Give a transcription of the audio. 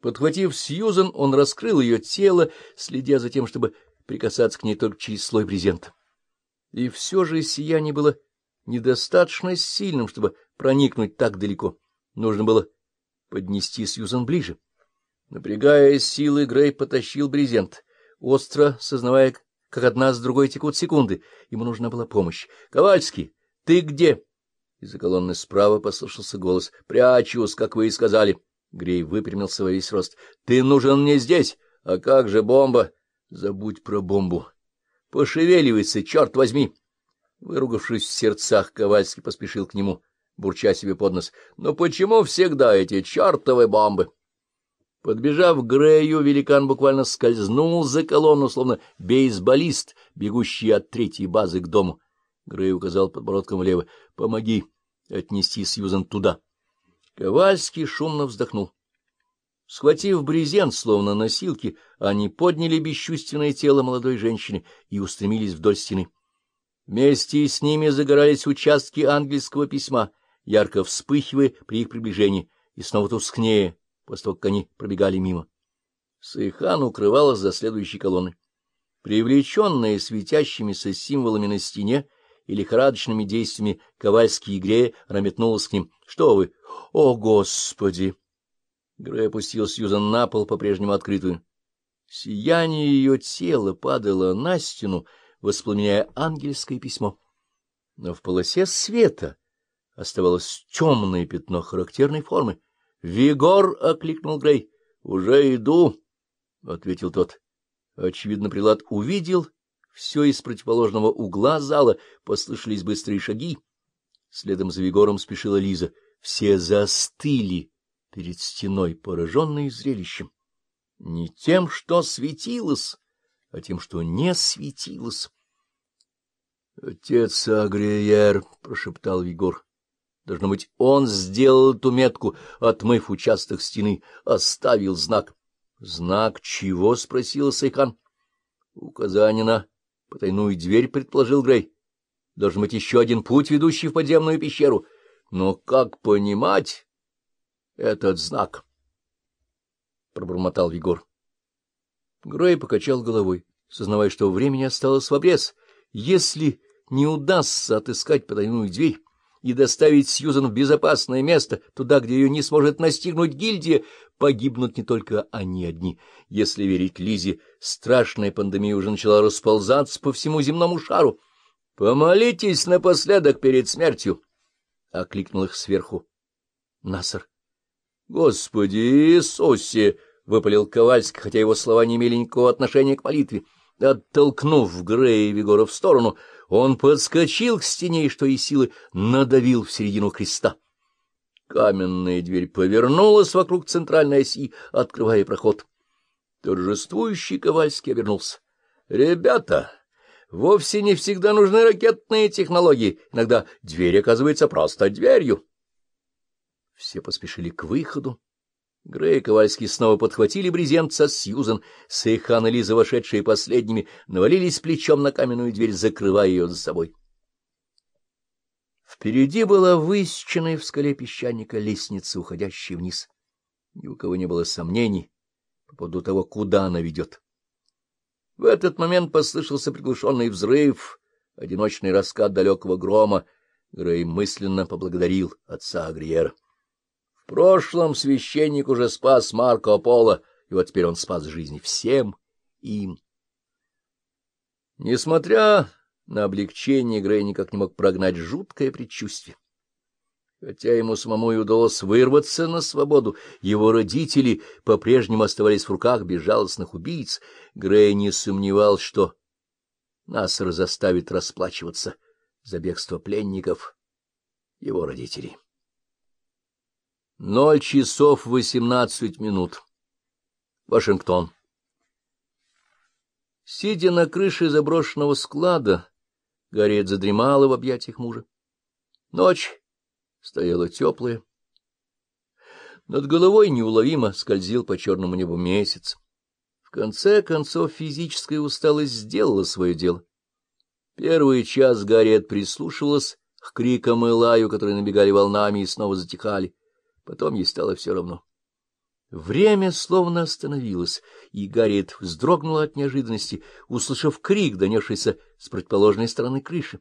Подхватив Сьюзан, он раскрыл ее тело, следя за тем, чтобы прикасаться к ней только через слой брезента. И все же сияние было недостаточно сильным, чтобы проникнуть так далеко. Нужно было поднести Сьюзан ближе. Напрягая силы, Грей потащил брезент, остро сознавая, как одна с другой текут секунды. Ему нужна была помощь. — Ковальский, ты где? Из-за колонны справа послышался голос. — Прячусь, как вы и сказали. Грей выпрямился во весь рост. — Ты нужен мне здесь. А как же бомба? — Забудь про бомбу. — Пошевеливайся, черт возьми! Выругавшись в сердцах, Ковальский поспешил к нему, бурча себе под нос. — Но почему всегда эти чертовы бомбы? Подбежав к Грею, великан буквально скользнул за колонну, словно бейсболист, бегущий от третьей базы к дому. Грей указал подбородком влево. — Помоги отнести Сьюзан туда. Ковальский шумно вздохнул. Схватив брезент, словно носилки, они подняли бесчувственное тело молодой женщины и устремились вдоль стены. Вместе с ними загорались участки ангельского письма, ярко вспыхивая при их приближении, и снова тускнея, после того, как они пробегали мимо. Сейхан укрывалась за следующей колонной. Привлеченная светящимися символами на стене и лихорадочными действиями Ковальский и Грея, она метнулась к ним. — Что вы? О, Господи! Грей опустил Сьюзан на пол, по-прежнему открытую. Сияние ее тела падало на стену, воспламеняя ангельское письмо. Но в полосе света оставалось темное пятно характерной формы. «Вигор!» — окликнул Грей. «Уже иду!» — ответил тот. Очевидно, прелат увидел все из противоположного угла зала, послышались быстрые шаги. Следом за Вигором спешила Лиза. Все застыли перед стеной, пораженные зрелищем. Не тем, что светилось, а тем, что не светилось. — Отец Агриер, — прошептал Вигор. Должно быть, он сделал эту метку, отмыв участок стены, оставил знак. — Знак чего? — спросила Сейхан. — Указание на потайную дверь, — предположил Грей. — Должен быть еще один путь, ведущий в подземную пещеру. Но как понимать этот знак? — пробормотал Вигор. Грей покачал головой, сознавая, что времени осталось в обрез. Если не удастся отыскать потайную дверь, и доставить Сьюзан в безопасное место, туда, где ее не сможет настигнуть гильдия, погибнут не только они одни. Если верить Лизе, страшная пандемия уже начала расползаться по всему земному шару. — Помолитесь напоследок перед смертью! — окликнул их сверху Насар. — Господи Иисусе! — выпалил Ковальский, хотя его слова не имели никакого отношения к молитве. Оттолкнув Грея и Вигора в сторону, он подскочил к стене и, что из силы, надавил в середину креста. Каменная дверь повернулась вокруг центральной оси, открывая проход. Торжествующий Ковальский обернулся. — Ребята, вовсе не всегда нужны ракетные технологии. Иногда дверь оказывается просто дверью. Все поспешили к выходу. Грей и Ковальский снова подхватили брезент со Сьюзан. Сейхан и Лиза, вошедшие последними, навалились плечом на каменную дверь, закрывая ее за собой. Впереди была высеченная в скале песчаника лестница, уходящая вниз. Ни у кого не было сомнений по поводу того, куда она ведет. В этот момент послышался приглушенный взрыв, одиночный раскат далекого грома. Грей мысленно поблагодарил отца Агриера прошлом священник уже спас Марко Поло, и вот теперь он спас жизни всем им. Несмотря на облегчение, Грей никак не мог прогнать жуткое предчувствие. Хотя ему самому и удалось вырваться на свободу, его родители по-прежнему оставались в руках безжалостных убийц, Грей не сомневался, что Насар заставит расплачиваться за бегство пленников его родителей. Ноль часов восемнадцать минут. Вашингтон. Сидя на крыше заброшенного склада, Гарриет задремала в объятиях мужа. Ночь стояла теплая. Над головой неуловимо скользил по черному небу месяц. В конце концов физическая усталость сделала свое дело. Первый час Гарриет прислушивалась к крикам и лаю, которые набегали волнами и снова затихали. Потом ей стало все равно. Время словно остановилось, и Гарриет вздрогнула от неожиданности, услышав крик, донесшийся с противоположной стороны крыши.